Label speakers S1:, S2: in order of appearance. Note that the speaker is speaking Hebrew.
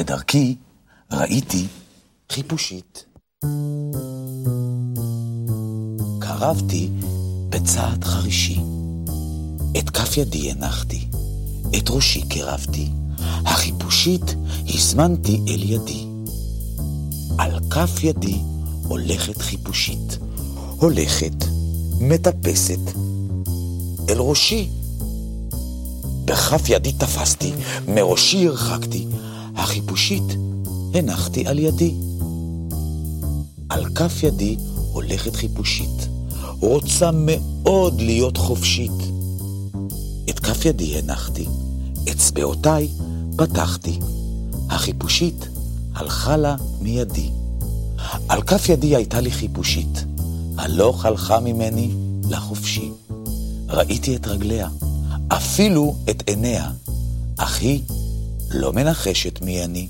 S1: בדרכי ראיתי חיפושית. קרבתי בצעד חרישי. את כף ידי הנחתי, את ראשי קרבתי, החיפושית הזמנתי אל ידי. על כף ידי הולכת חיפושית, הולכת, מטפסת, אל ראשי. בכף ידי תפסתי, מראשי הרחקתי, החיפושית הנחתי על ידי. על כף ידי הולכת חיפושית, רוצה מאוד להיות חופשית. את כף ידי הנחתי, אצבעותיי פתחתי, החיפושית הלכה לה מידי. על כף ידי הייתה לי חיפושית, הלוך הלכה ממני לחופשי. ראיתי את רגליה, אפילו את עיניה, אך היא לא מנחשת מי אני.